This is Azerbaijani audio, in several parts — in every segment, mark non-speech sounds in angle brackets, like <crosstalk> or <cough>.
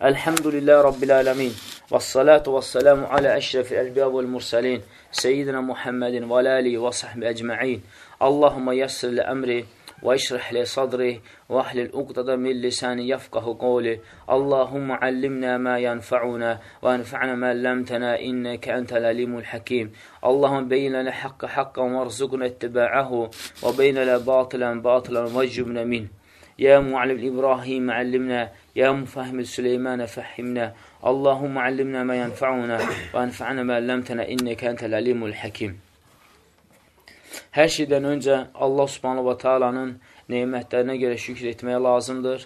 Elhamdülillah Rabbil Alemin. Vessalatu vesselamu ala eşrefil elbiya vel mursalin. Seyyidina Muhammedin ve alâlihi ve sahbihi ecma'in. Allahümme yassir li emri ve işrih li sadri ve ahlil uqtada min lisani yafkahu qoli Allahümme allimna ma yanfa'una ve enfa'na ma lemtena inneke entel alimul hakim. Allahümme beynele haqqa hakkan ve arzukna ittiba'ahu ve beynele batilen batilen ve cümle min. يا معلم إبراهيم علمنا يا مفهم سليمان فهمنا اللهم علمنا ما ينفعنا وأنفعنا ما علمتنا إنك أنت العليم الحكيم Hər şeydən öncə Allah subhanahu wa ta'alanın neymətlərinə görə şükür etməyə lazımdır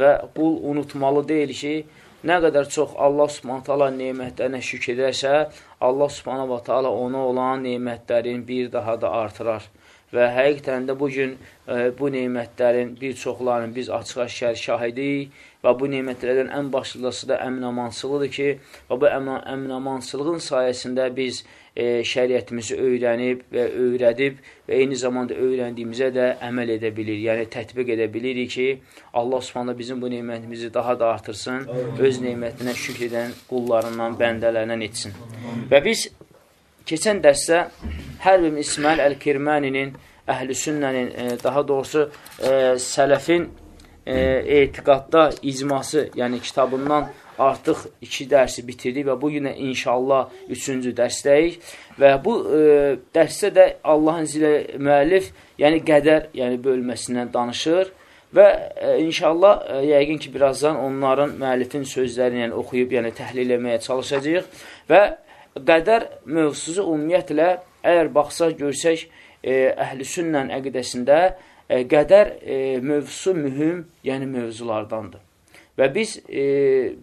və qul unutmalı deyil ki, nə qədər çox Allah subhanahu wa ta'ala neymətlərinə şükür edərsə, Allah subhanahu wa ta'ala ona olan neymətlərin bir daha da artırar və həqiqətən də bugün e, bu neymətlərin bir çoxlarının biz açıq-aşkar şahidiyik və bu neymətlərdən ən başlıcası da əminamançılığıdır ki, və bu əminamançılığın sayəsində biz e, şəriətimizi öyrənib və öyrədib və eyni zamanda öyrəndiyimizə də əməl edə bilir, yəni tətbiq edə bilirik ki, Allah subhanə bizim bu neymətimizi daha da artırsın, öz neymətinə şükr edən qullarından, bəndələrindən etsin. Və biz keçən dərsdə Hərb İsmail Əl-Kirməninin, Əhl-i Sünnənin, e, daha doğrusu e, Sələfin e, etiqadda icması, yəni kitabından artıq iki dərsi bitirdik və bugün də inşallah üçüncü dərsdəyik. Və bu e, dərsdə də Allahın zilə müəllif, yəni qədər yəni bölməsindən danışır və e, inşallah e, yəqin ki, birazdan onların müəllifin sözlərini yəni, oxuyub, yəni təhlil etməyə çalışacaq və qədər mövzusu ümumiyyətlə, əgər baxsaq, görsək, e, əhl-i sünnən əqidəsində e, qədər e, mövzusu mühüm, yəni mövzulardandır. Və biz e,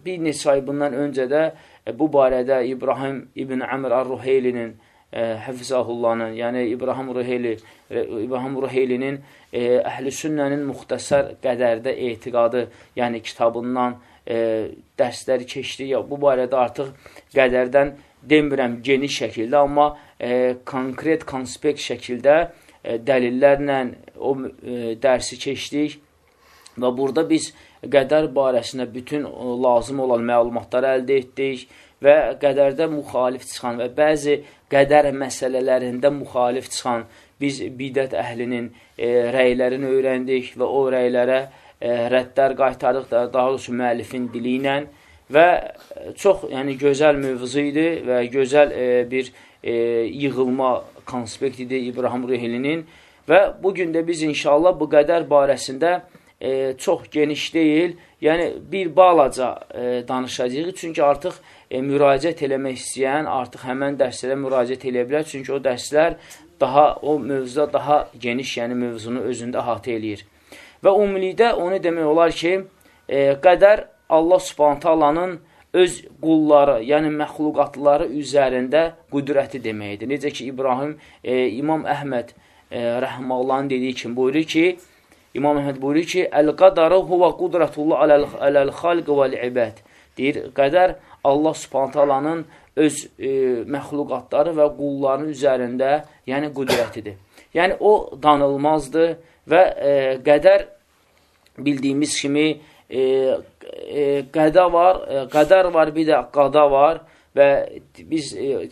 bir neçə ay bundan öncə də e, bu barədə İbrahim İbn Əmr Ar-Ruheylinin e, Həfizahullahın, yəni İbrahim Ruheyli, e, İbrahim Ruheylinin e, Əhl-i Sünnənin müxtəsər qədərdə etiqadı, yəni kitabından e, dərsləri keçdi. Ya, bu barədə artıq qədərdən demirəm geniş şəkildə, amma e, konkret, konspekt şəkildə e, dəlillərlə o e, dərsi keçdik və burada biz qədər barəsində bütün o, lazım olan məlumatları əldə etdik və qədərdə müxalif çıxan və bəzi qədər məsələlərində müxalif çıxan biz bidət əhlinin e, rəylərini öyrəndik və o rəylərə e, rəddlər qaytarıq da, daha doğrusu müəllifin dili ilə və çox yəni gözəl mövzu idi və gözəl e, bir e, yığılma konspekt idi İbrahim Rehilinin və bu gün də biz inşallah bu qədər barəsində e, çox geniş deyil, yəni bir balaca e, danışacağıq, çünki artıq e, müraciət eləmək istəyən artıq həmən dərslərə müraciət eləyə bilər, çünki o dərslər daha o mövzuda daha geniş, yəni mövzunu özündə əhatə eləyir. Və ümumilikdə onu demək olar ki, e, qədər Allah subhanətə Allahın öz qulları, yəni məxluqatları üzərində qüdrəti deməkdir. Necə ki, İbrahim, e, İmam Əhməd e, rəhməllahın dediyi kimi buyurur ki, İmam Əhməd buyurur ki, Əl-qadarı huvə qudrətullah aləl-xalq vəl-ibəd. Deyir, qədər Allah subhanətə Allahın öz e, məxluqatları və qulların üzərində, yəni qüdrətidir. Yəni, o danılmazdır və e, qədər bildiyimiz kimi e, e, qəda var, e, qədər var, bir də qada var və biz e,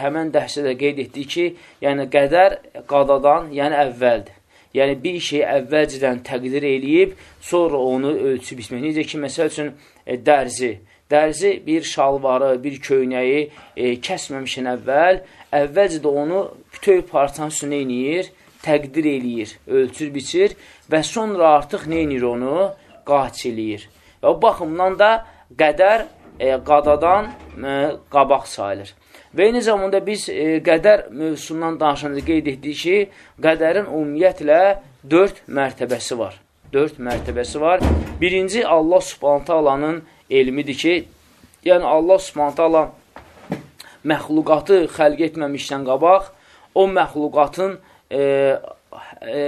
həmən dərsdə də qeyd etdik ki, yəni qədər qadadan, yəni əvvəldir. Yəni bir şeyi əvvəlcədən təqdir eləyib, sonra onu ölçüb ismək. Necə ki, məsəl üçün e, dərzi. Dərzi bir şalvarı, bir köynəyi e, kəsməmişən əvvəl, əvvəlcə də onu bütöv parçanın üstünə inir, təqdir eləyir, ölçür, biçir və sonra artıq nə inir onu? Qaç eləyir. Və o baxımdan da qədər e, qadadan e, qabaq sayılır. Və eyni zamanda biz e, qədər mövzusundan danışanda qeyd etdik ki, qədərin ümumiyyətlə dörd mərtəbəsi var. Dörd mərtəbəsi var. Birinci, Allah subhanətə alanın elmidir ki, yəni Allah subhanətə alan məxluqatı xəlq etməmişdən qabaq, o məxluqatın e, e,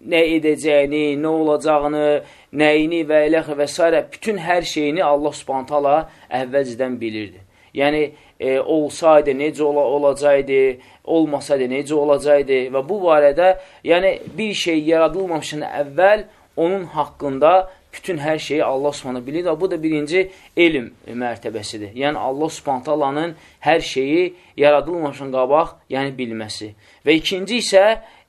nə edəcəyini, nə olacağını, nəyini və ilə və s. bütün hər şeyini Allah subhanət hala əvvəlcədən bilirdi. Yəni, e, olsaydı necə ola, olacaqdı, olmasaydı necə olacaqdı və bu barədə yəni bir şey yaradılmamışın əvvəl onun haqqında bütün hər şeyi Allah subhanə bilir və bu da birinci elm mərtəbəsidir. Yəni Allah subhantalanın hər şeyi yaradılmamışın qabaq, yəni bilməsi. Və ikinci isə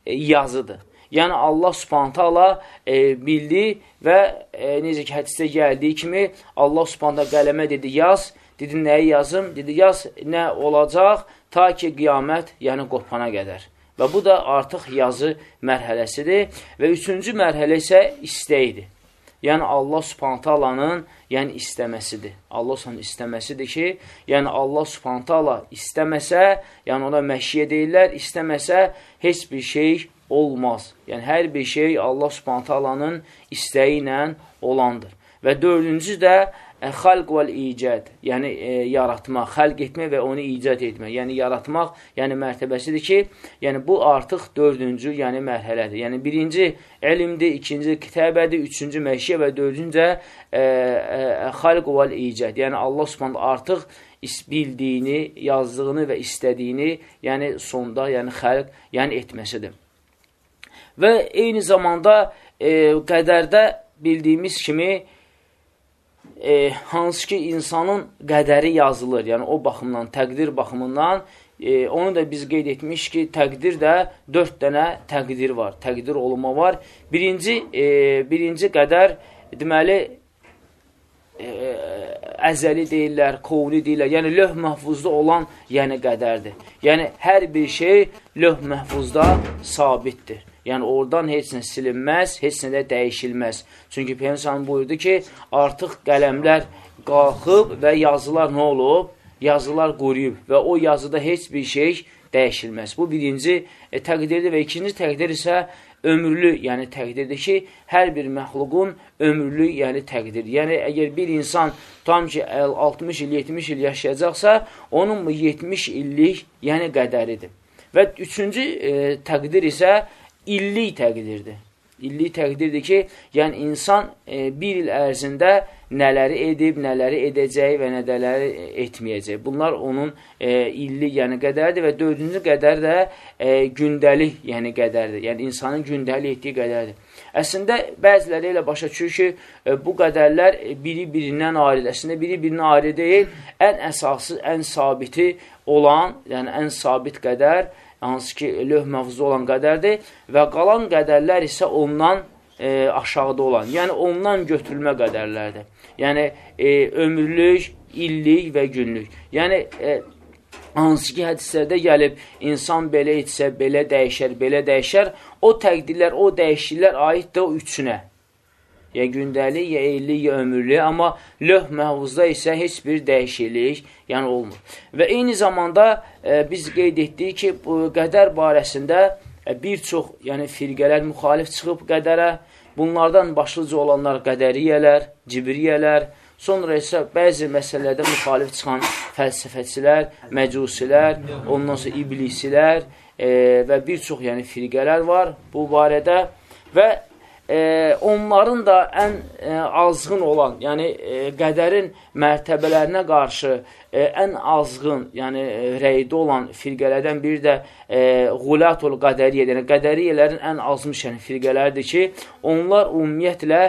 e, yazıdır. Yəni Allah subhantala e, bildi və e, necə ki, hədisdə gəldiyi kimi Allah subhantala qələmə dedi, yaz, dedi, nəyi yazım? Dedi, yaz, nə olacaq ta ki, qiyamət, yəni qopana qədər. Və bu da artıq yazı mərhələsidir. Və üçüncü mərhələ isə istəyidir. Yəni Allah Subhanahu yəni istəməsidir. Allah Subhanahu istəməsidir ki, yəni Allah Subhanahu istəməsə, yəni ona məşiyə deyirlər, istəməsə heç bir şey olmaz. Yəni hər bir şey Allah Subhanahu istəyi ilə olandır. Və dördüncü də xalq vəl icad, yəni e, yaratmaq, xəlq etmək və onu icad etmək, yəni yaratmaq, yəni mərtəbəsidir ki, yəni bu artıq dördüncü, yəni mərhələdir. Yəni birinci elmdir, ikinci kitabədir, üçüncü məşiyə və dördüncü e, e, xalq vəl icad, yəni Allah Subhanahu artıq bildiyini, yazdığını və istədiyini, yəni sonda, yəni xəlq, yəni etməsidir. Və eyni zamanda e, qədərdə bildiyimiz kimi e, hansı ki insanın qədəri yazılır, yəni o baxımdan, təqdir baxımından, e, onu da biz qeyd etmiş ki, təqdir də dörd dənə təqdir var, təqdir olunma var. Birinci, e, birinci qədər, deməli, e, əzəli deyirlər, kovli deyirlər, yəni löh məhfuzda olan yəni qədərdir. Yəni hər bir şey löh məhfuzda sabitdir. Yəni, oradan heç nə silinməz, heç nə də dəyişilməz. Çünki Peyyəmsən buyurdu ki, artıq qələmlər qalxıb və yazılar nə olub? Yazılar quruyub və o yazıda heç bir şey dəyişilməz. Bu birinci e, təqdirdir və ikinci təqdir isə ömürlü, yəni təqdirdir ki, hər bir məxluqun ömürlü, yəni təqdir. Yəni, əgər bir insan tam ki, 60 il, 70 il yaşayacaqsa, onun bu 70 illik, yəni qədəridir. Və üçüncü e, təqdir isə illik təqdirdir. İllik təqdirdir ki, yəni insan e, bir il ərzində nələri edib, nələri edəcək və nədələri etməyəcək. Bunlar onun e, illik, yəni qədərdir və dördüncü qədər də e, gündəlik, yəni qədərdir. Yəni insanın gündəlik etdiyi qədərdir. Əslində, bəziləri elə başa düşür ki, e, bu qədərlər biri-birindən ayrıdır. Əslində, biri-birindən ayrı deyil, ən əsası, ən sabiti olan, yəni ən sabit qədər hansı ki, löh məhfuzda olan qədərdir və qalan qədərlər isə ondan e, aşağıda olan, yəni ondan götürülmə qədərlərdir. Yəni, e, ömürlük, illik və günlük. Yəni, e, hansı ki, hədislərdə gəlib, insan belə etsə, belə dəyişər, belə dəyişər, o təqdirlər, o dəyişiklər aiddir o üçünə ya gündəlik, ya illik, ya ömürlük, amma löh məhvuzda isə heç bir dəyişiklik yəni olmur. Və eyni zamanda e, biz qeyd etdik ki, bu qədər barəsində e, bir çox yəni firqələr müxalif çıxıb qədərə, bunlardan başlıca olanlar qədəriyyələr, cibriyyələr, sonra isə bəzi məsələlərdə müxalif çıxan fəlsəfəçilər, məcusilər, ondan sonra iblisilər e, və bir çox yəni firqələr var bu barədə və e, onların da ən e, azğın olan, yəni e, qədərin mərtəbələrinə qarşı e, ən azğın, yəni e, rəydə olan firqələrdən biri də e, Qulatul Qədəriyyə, yəni qədəriyyələrin ən azmış yəni firqələrdir ki, onlar ümumiyyətlə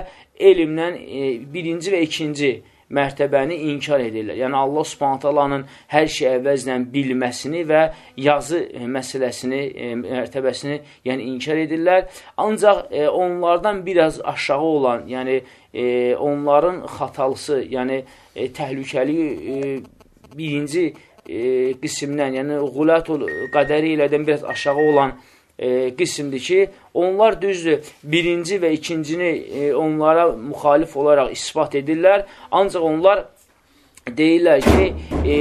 elmlə e, birinci və ikinci mərtəbəni inkar edirlər. Yəni Allah Subhanahu hər şey əvəzlə bilməsini və yazı e, məsələsini, e, mərtəbəsini yəni inkar edirlər. Ancaq e, onlardan biraz aşağı olan, yəni e, onların xatalısı, yəni e, təhlükəli e, birinci e, qismdən, yəni Qulatul qədəri ilədən biraz aşağı olan e, qismdir ki, onlar düzdür, birinci və ikincini e, onlara müxalif olaraq ispat edirlər, ancaq onlar deyirlər ki, e,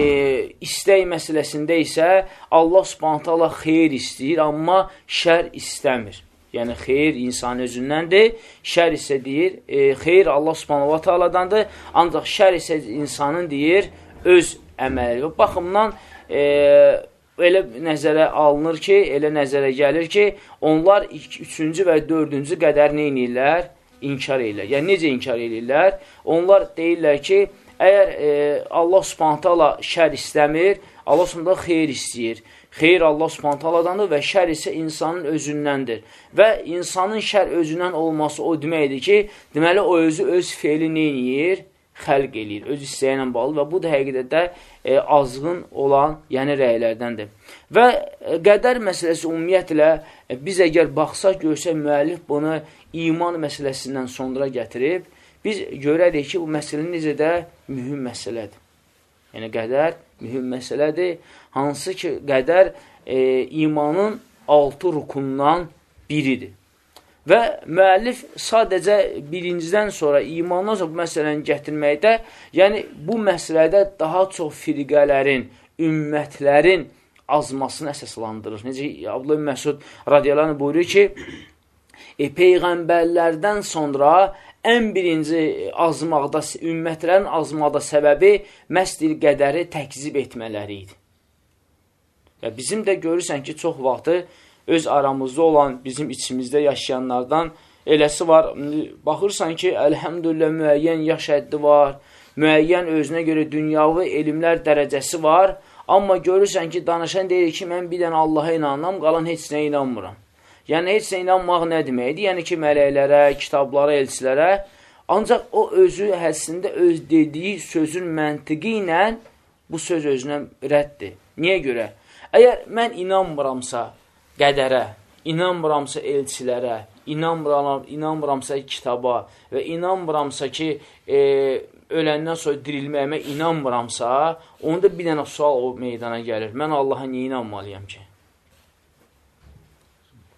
istək məsələsində isə Allah subhanətə Allah xeyr istəyir, amma şər istəmir. Yəni, xeyr insan özündəndir, şər isə deyir, e, xeyr Allah subhanətə Allahdandır, ancaq şər isə insanın deyir, öz əməli. Və baxımdan, e, elə nəzərə alınır ki, elə nəzərə gəlir ki, onlar üçüncü və dördüncü qədər nə inirlər? İnkar edirlər. Yəni, necə inkar edirlər? Onlar deyirlər ki, əgər e, Allah subhanətələ şər istəmir, Allah subhanətə xeyir istəyir. Xeyir Allah subhanətələrdandır və şər isə insanın özündəndir. Və insanın şər özündən olması o deməkdir ki, deməli o özü öz feili neyir? Xəlq eləyir, öz istəyi ilə bağlı və bu da həqiqətdə e, azğın olan, yəni rəylərdəndir. Və e, qədər məsələsi ümumiyyətlə e, biz əgər baxsaq, görsək müəllif bunu iman məsələsindən sonra gətirib, biz görərik ki, bu məsələ necə də mühüm məsələdir. Yəni, qədər mühüm məsələdir, hansı ki, qədər e, imanın altı rukundan biridir. Və müəllif sadəcə birincidən sonra imandan sonra bu məsələni gətirməkdə, yəni bu məsələdə daha çox firqələrin, ümmətlərin azmasını əsaslandırır. Necə Abdullah Məsud radiyalarını buyurur ki, e, Peyğəmbərlərdən sonra ən birinci azmaqda, ümmətlərin azmaqda səbəbi məsdir qədəri təkzib etmələri idi. Və bizim də görürsən ki, çox vaxtı öz aramızda olan, bizim içimizdə yaşayanlardan eləsi var. Baxırsan ki, əlhəmdülillah müəyyən yaş həddi var, müəyyən özünə görə dünyavi elmlər dərəcəsi var, amma görürsən ki, danışan deyir ki, mən bir dənə Allaha inanam, qalan heç nəyə inanmıram. Yəni, heç nə inanmaq nə deməkdir? Yəni ki, mələklərə, kitablara, elçilərə. Ancaq o özü həssində öz dediyi sözün məntiqi ilə bu söz özünə rəddir. Niyə görə? Əgər mən inanmıramsa qədərə, inanmıramsa elçilərə, inanmıram, inanmıramsa kitaba və inanmıramsa ki, e, öləndən sonra dirilməyimə inanmıramsa, onda bir dənə sual o meydana gəlir. Mən Allaha niyə inanmalıyam ki?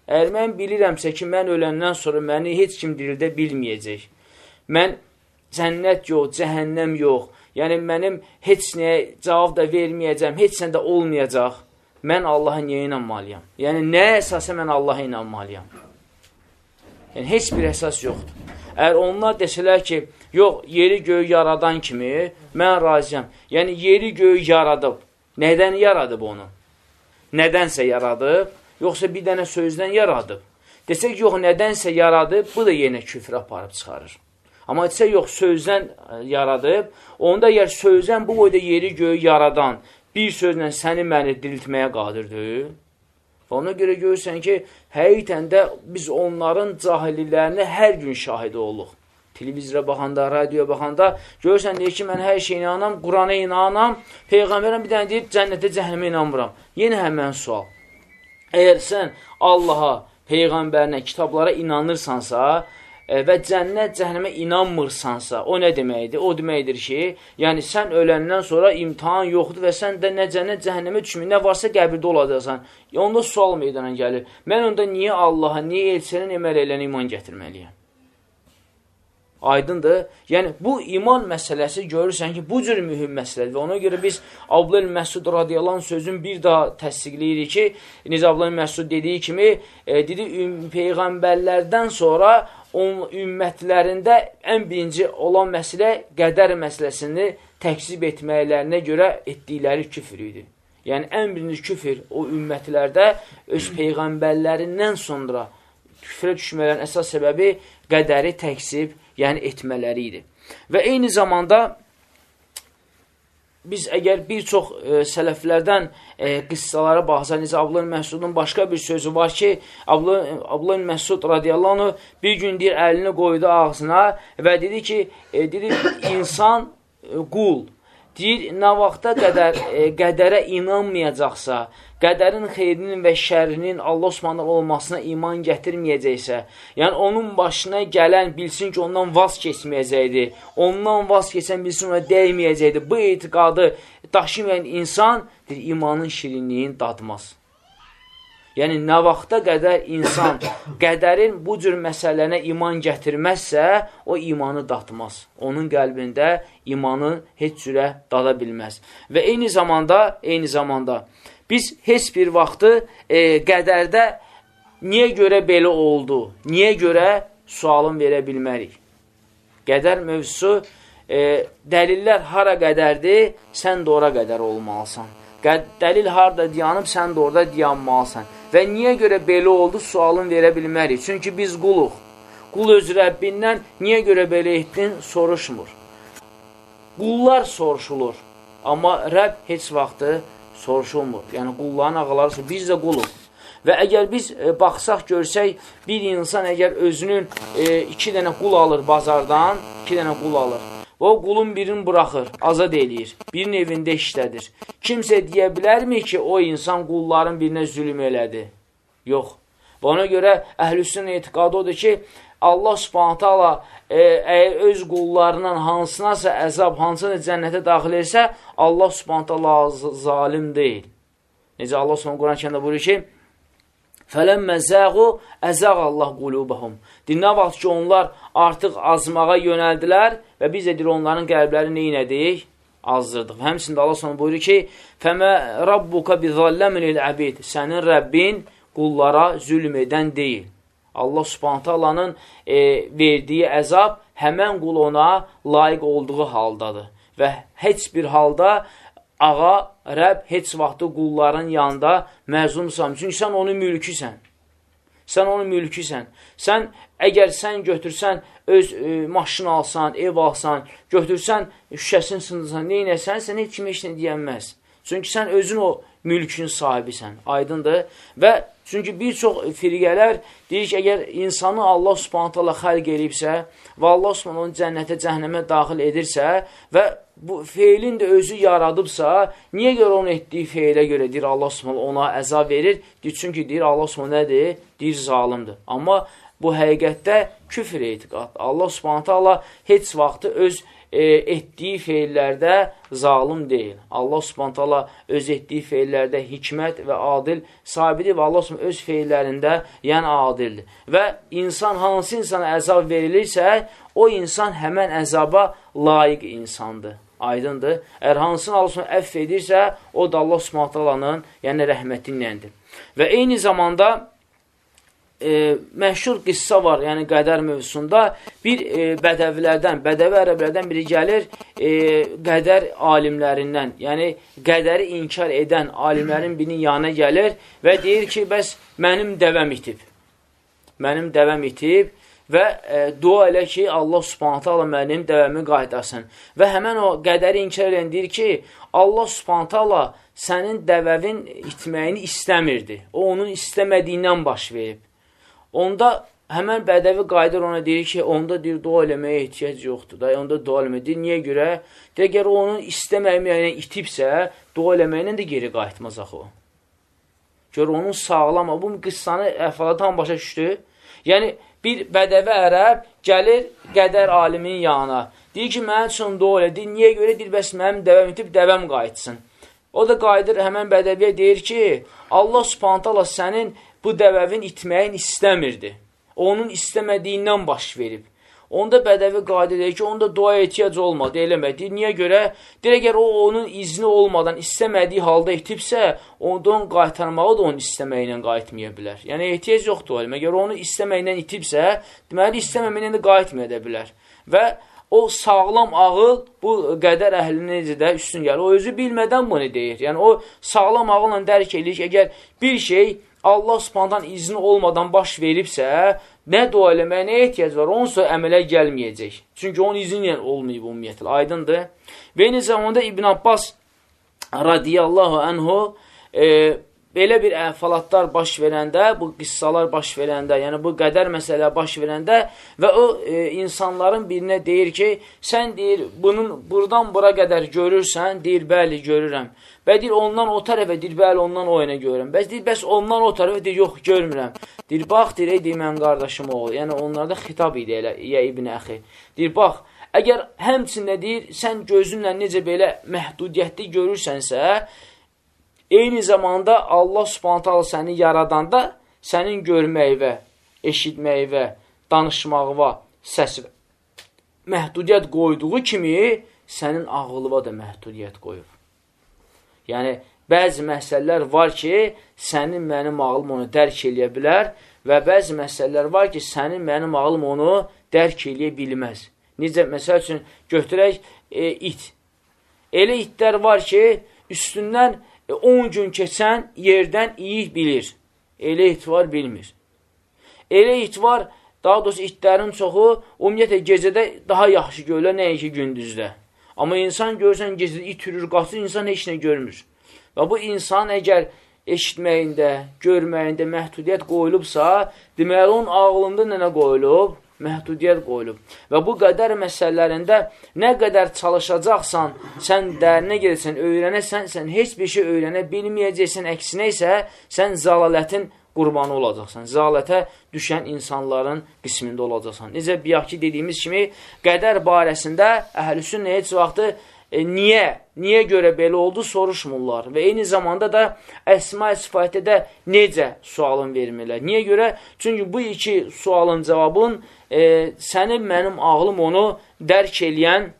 Əgər mən bilirəmsə ki, mən öləndən sonra məni heç kim dirildə bilməyəcək. Mən cənnət yox, cəhənnəm yox, yəni mənim heç nəyə cavab da verməyəcəm, heç səndə olmayacaq. Mən Allaha niyə inanmalıyam? Yəni, nə əsasə mən Allaha inanmalıyam? Yəni, heç bir əsas yoxdur. Əgər onlar desələr ki, yox, yeri göyü yaradan kimi, mən razıyam. Yəni, yeri göyü yaradıb. Nədən yaradıb onu? Nədənsə yaradıb yoxsa bir dənə sözdən yaradıb. Desək, yox, nədənsə yaradıb, bu da yenə küfrə aparıb çıxarır. Amma desək, yox, sözdən e, yaradıb, onda əgər sözdən bu boyda yeri göyü yaradan bir sözlə səni məni diriltməyə qadirdir. Və ona görə görürsən ki, həqiqətən də biz onların cahilliklərini hər gün şahidi oluq. Televizora baxanda, radioya baxanda görürsən deyir ki, mən hər şeyə inanam, Qurana inanam, Peyğəmbərəm bir dənə deyib, cənnətə, cəhənnəmə inanmıram. Yenə həmən sual. Əgər sən Allaha, Peyğəmbərinə, kitablara inanırsansa və cənnət, cəhənnəmə inanmırsansa, o nə deməkdir? O deməkdir ki, yəni sən öləndən sonra imtihan yoxdur və sən də nə cənnət, cəhənnəmə düşmür, nə varsa qəbirdə olacaqsan. Onda sual meydana gəlir. Mən onda niyə Allaha, niyə elçinin əməl eləyən iman gətirməliyəm? Aydındır. Yəni, bu iman məsələsi görürsən ki, bu cür mühüm məsələdir. Və ona görə biz Abdül Məsud radiyalan sözün bir daha təsdiqləyirik ki, necə Abdül Məsud dediyi kimi, e, dedi, Peyğəmbərlərdən sonra onun ümmətlərində ən birinci olan məsələ qədər məsələsini təkzib etməklərinə görə etdikləri küfür idi. Yəni, ən birinci küfür o ümmətlərdə öz Peyğəmbərlərindən sonra küfrə düşmələrin əsas səbəbi qədəri təksib yəni etmələri idi. Və eyni zamanda biz əgər bir çox e, sələflərdən e, qıssalara baxsa, necə Abdullah Məsudun başqa bir sözü var ki, Abdullah Məsud radiyallahu anh, bir gün deyir, əlini qoydu ağzına və dedi ki, e, dedi, insan e, qul, deyir, nə vaxta qədər e, qədərə inanmayacaqsa, qədərin xeyrinin və şərrinin Allah Osmanlı olmasına iman gətirməyəcəksə, yəni onun başına gələn bilsin ki, ondan vaz keçməyəcəkdir, ondan vaz keçən bilsin ona dəyməyəcəkdir, bu etiqadı daşımayan insan imanın şirinliyini dadmaz. Yəni, nə vaxta qədər insan <coughs> qədərin bu cür məsələnə iman gətirməzsə, o imanı datmaz. Onun qəlbində imanı heç cürə dada bilməz. Və eyni zamanda, eyni zamanda Biz heç bir vaxtı e, qədərdə niyə görə belə oldu, niyə görə sualın verə bilmərik. Qədər mövzusu e, dəlillər hara qədərdir, sən də ora qədər olmalısan. Dəlil harada diyanıb, sən də orada diyanmalısan. Və niyə görə belə oldu, sualın verə bilmərik. Çünki biz quluq. Qul öz Rəbbindən niyə görə belə etdin, soruşmur. Qullar soruşulur. Amma Rəbb heç vaxtı Soruşulmur. Yəni, qulların ağaları, biz də quluq. Və əgər biz e, baxsaq, görsək, bir insan əgər özünün e, iki dənə qul alır bazardan, iki dənə qul alır o qulun birini buraxır, azad eləyir, birinin evində işlədir. Kimsə deyə bilərmi ki, o insan qulların birinə zülm elədi? Yox. Və ona görə əhlüsün etiqadı odur ki, Allah subhanətə Allah e, əgər öz qullarından hansınasa əzab, hansına cənnətə daxil etsə, Allah subhanətə Allah zalim deyil. Necə Allah subhanətə Quran kəndə buyurur ki, Fələmmə zəğu əzəq Allah qulubahum. Dinlə vaxt ki, onlar artıq azmağa yönəldilər və biz edir onların qəlbləri neynədik? Azdırdıq. Həmsində Allah sonra buyurur ki, Fəmə rabbuka bi zalləminil əbid. Sənin Rəbbin qullara zülm edən deyil. Allah subhanətə Allahın e, verdiyi əzab həmən qul ona layiq olduğu haldadır. Və heç bir halda ağa, Rəbb heç vaxtı qulların yanında məzumsan. Çünki sən onun mülküsən. Sən onun mülküsən. Sən, əgər sən götürsən, öz e, maşın alsan, ev alsan, götürsən, şüşəsini sındırsan, neynəsən, sən heç kim heç nə deyənməz. Çünki sən özün o mülkün sahibisən. Aydındır. Və çünki bir çox firqələr deyir ki, əgər insanı Allah subhanət hala xəlq edibsə və Allah subhanət onu cənnətə, cəhənnəmə daxil edirsə və bu feilin də özü yaradıbsa, niyə görə onu etdiyi feilə görə deyir Allah Subhanahu ona əzab verir? Deyir, çünki deyir Allah Subhanahu nədir? Deyir zalimdir. Amma bu həqiqətdə küfr etiqad. Allah Subhanahu taala heç vaxtı öz e, etdiyi feillərdə zalim deyil. Allah Subhanahu taala öz etdiyi feillərdə hikmət və adil sahibidir və Allah Subhanahu öz feillərində yəni adildir. Və insan hansı insana əzab verilirsə, o insan həmən əzaba layiq insandır. Aydındır. Əgər hansını Allah əff edirsə, o da Allah subhanətəlanın, yəni rəhmətinləndir. Və eyni zamanda e, məşhur qissa var, yəni qədər mövzusunda bir e, bədəvilərdən, bədəvi ərəblərdən biri gəlir e, qədər alimlərindən, yəni qədəri inkar edən alimlərin birinin yanına gəlir və deyir ki, bəs mənim dəvəm itib. Mənim dəvəm itib və e, dua elə ki, Allah subhanətə Allah mənim dəvəmi qaydarsın. Və həmən o qədəri inkar edən deyir ki, Allah subhanətə Allah sənin dəvəvin itməyini istəmirdi. O, onun istəmədiyindən baş verib. Onda həmən bədəvi qaydır ona deyir ki, onda deyir, dua eləməyə ehtiyac yoxdur. Da, onda dua eləməyə deyir, niyə görə? Deyir, əgər onun istəməyinə itibsə, dua eləməklə də geri qayıtmaz axı o. Gör, onun sağlam, bu qıssanı əhvalatdan başa düşdü. Yəni, bir bədəvi ərəb gəlir qədər alimin yanına. Deyir ki, mənim üçün dua elə. Deyir, niyə görə? Deyir, bəs mənim dəvəm itib, dəvəm qayıtsın. O da qayıdır həmən bədəviyə deyir ki, Allah subhanətə sənin bu dəvəvin itməyin istəmirdi. Onun istəmədiyindən baş verib. Onda bədəvi qadir deyir ki, onda dua ehtiyac olmadı, eləmək. Deyir, niyə görə? Deyir, əgər o onun izni olmadan istəmədiyi halda etibsə, ondan qaytarmağı da onun istəməklə qayıtmaya bilər. Yəni, ehtiyac yoxdur o Əgər onu istəməklə itibsə, deməli, istəməməklə də qayıtmaya da bilər. Və o sağlam ağıl bu qədər əhlini necə də üstün gəlir. O özü bilmədən bunu deyir. Yəni, o sağlam ağılla dərk edir ki, əgər bir şey Allah subhandan izni olmadan baş veribsə, nə dua eləməyə nə ehtiyac var, onsa əmələ gəlməyəcək. Çünki onun izni ilə olmayıb ümumiyyətlə, aydındır. Və eyni zamanda İbn Abbas radiyallahu anhu e, belə bir əhvalatlar baş verəndə, bu qıssalar baş verəndə, yəni bu qədər məsələ baş verəndə və o e, insanların birinə deyir ki, sən deyir, bunun buradan bura qədər görürsən, deyir, bəli, görürəm. Və deyir, ondan o tərəfə, deyir, bəli, ondan o yana görürəm. Bəs deyir, bəs ondan o tərəfə, deyir, yox, görmürəm. Deyir, bax, deyir, ey, deyir, mən qardaşım oğul. Yəni, onlarda xitab idi elə, yə ibn əxi. Deyir, bax, əgər həmçində deyir, sən gözünlə necə belə məhdudiyyətli görürsənsə, eyni zamanda Allah subhanət hala səni yaradanda sənin görməyi və eşitməyi və danışmağı və səsi məhdudiyyət qoyduğu kimi sənin ağılıva da məhdudiyyət qoyub. Yəni, bəzi məsələlər var ki, sənin mənim ağlım onu dərk eləyə bilər və bəzi məsələlər var ki, sənin mənim ağlım onu dərk eləyə bilməz. Necə, məsəl üçün, götürək e, it. Elə itlər var ki, üstündən e, 10 gün keçən yerdən iyi bilir. Elə it var, bilmir. Elə it var, daha doğrusu itlərin çoxu ümumiyyətlə gecədə daha yaxşı görürlər, nəinki gündüzdə. Amma insan görsən gecədə it yürür, qaçır, insan heç nə görmür. Və bu insan əgər eşitməyində, görməyində məhdudiyyət qoyulubsa, deməli, onun ağlında nənə qoyulub? Məhdudiyyət qoyulub. Və bu qədər məsələlərində nə qədər çalışacaqsan, sən dərinə gedəsən, öyrənəsən, sən heç bir şey öyrənə bilməyəcəksən, əksinə isə sən zalalətin qurbanı olacaqsan. Zalətə düşən insanların qismində olacaqsan. Necə biyaqki dediyimiz kimi, qədər barəsində əhlüsün heç vaxtı e, niyə, niyə görə belə oldu soruşmurlar və eyni zamanda da əsma-i sifayətə də necə sualın vermirlər. Niyə görə? Çünki bu iki sualın cavabın e, sənin, mənim ağlım onu dərk eləyən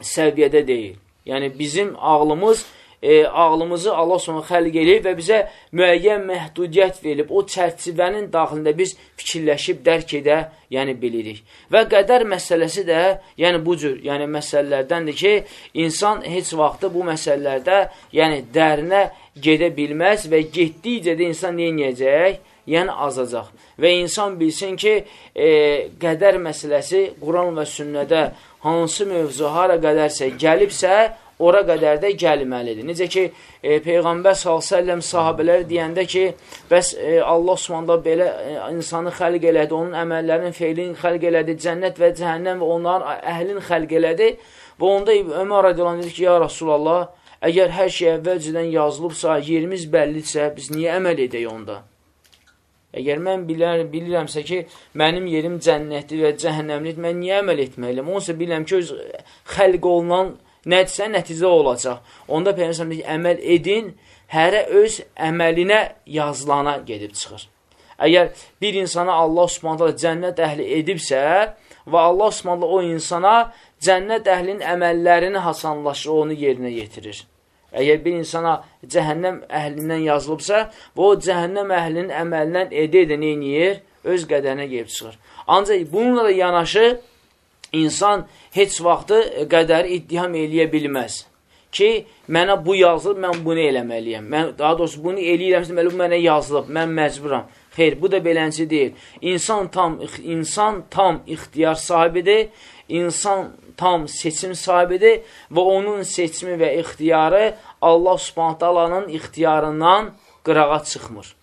səviyyədə deyil. Yəni, bizim ağlımız e, ağlımızı Allah sonra xəlq eləyib və bizə müəyyən məhdudiyyət verib. O çərçivənin daxilində biz fikirləşib, dərk edə, yəni bilirik. Və qədər məsələsi də, yəni bu cür, yəni məsələlərdəndir ki, insan heç vaxtı bu məsələlərdə, yəni dərinə gedə bilməz və getdikcə də insan neyəcək? Yəni azacaq. Və insan bilsin ki, e, qədər məsələsi Quran və sünnədə hansı mövzu hara qədərsə gəlibsə, ora qədər də gəlməlidir. Necə ki, e, Peyğəmbər s.ə.v sahabələr deyəndə ki, bəs e, Allah Osmanlı belə e, insanı xəlq elədi, onun əməllərinin, feylin xəlq elədi, cənnət və cəhənnəm və onların əhlin xəlq elədi. Və onda Ömər radiyalan dedi ki, ya Rasulallah, əgər hər şey əvvəlcədən yazılıbsa, yerimiz bəllidirsə, biz niyə əməl edək onda? Əgər mən bilər, bilirəmsə ki, mənim yerim cənnətdir və cəhənnəmlidir, mən niyə əməl etməliyəm? Onsa bilirəm ki, öz xəlq olunan nəticə nəticə olacaq. Onda Peyğəmbər deyir, əməl edin, hərə öz əməlinə yazılana gedib çıxır. Əgər bir insana Allah Subhanahu cənnət əhli edibsə və Allah Subhanahu o insana cənnət əhlinin əməllərini hasanlaşır, onu yerinə yetirir. Əgər bir insana cəhənnəm əhlindən yazılıbsa, və o cəhənnəm əhlinin əməlindən edə-edə neyniyir? Öz qədərinə gelib çıxır. Ancaq bununla da yanaşı, insan heç vaxtı qədəri ittiham eləyə bilməz ki, mənə bu yazılıb, mən bunu eləməliyəm. Mən, daha doğrusu, bunu eləyirəmsə, deməli, bu mənə yazılıb, mən məcburam. Xeyr, bu da belənci deyil. İnsan tam, insan tam ixtiyar sahibidir, insan tam seçim sahibidir və onun seçimi və ixtiyarı Allah subhanət ixtiyarından qırağa çıxmır.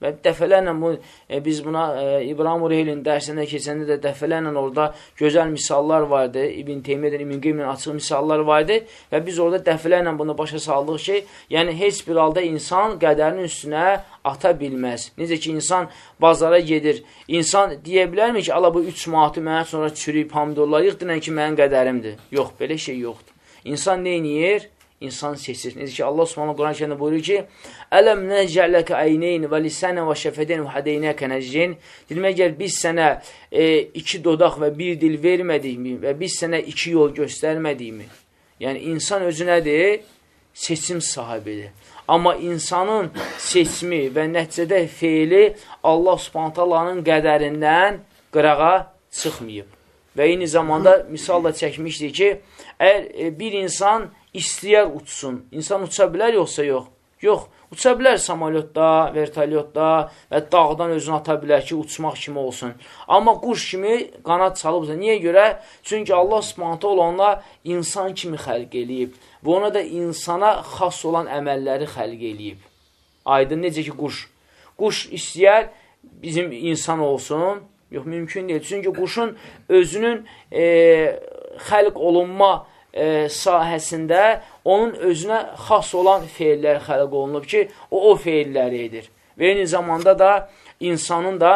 Və dəfələrlə bu, e, biz buna e, İbrahim Ureylin dərsində keçəndə də dəfələrlə orada gözəl misallar vardı. İbn Teymiyədən, İbn Qeymdən açıq misallar vardı və biz orada dəfələrlə bunu başa saldıq ki, yəni heç bir halda insan qədərin üstünə ata bilməz. Necə ki, insan bazara gedir. İnsan deyə bilərmi ki, ala bu 3 manatı mənə sonra çürüyüb hamdollar yıxdırən ki, mənim qədərimdir. Yox, belə şey yoxdur. İnsan neyniyir? İnsan seçir. Necə ki, Allah Subhanahu Quran kəndə buyurur ki: "Ələm necələkə əyneyn və lisanan və şəfətən və hadaynəkə nəcin." Dilmə gəl biz sənə e, iki dodaq və bir dil vermədikmi və biz sənə iki yol göstərmədikmi? Yəni insan özü nədir? Seçim sahibidir. Amma insanın seçimi və nəticədə feili Allah Subhanahu qədərindən qırağa çıxmayıb. Və eyni zamanda misal da çəkmişdik ki, əgər e, bir insan istəyər uçsun. İnsan uça bilər, yoxsa yox? Yox, uça bilər samalyotda, vertolyotda və dağdan özünü ata bilər ki, uçmaq kimi olsun. Amma quş kimi qanad çalıbsa, niyə görə? Çünki Allah subhanətə olanla insan kimi xəlq eləyib və ona da insana xas olan əməlləri xəlq eləyib. Aydın necə ki, quş. Quş istəyər bizim insan olsun, yox, mümkün deyil. Çünki quşun özünün e, xəlq olunma e, sahəsində onun özünə xas olan feillər xəlq olunub ki, o, o feilləri edir. Və eyni zamanda da insanın da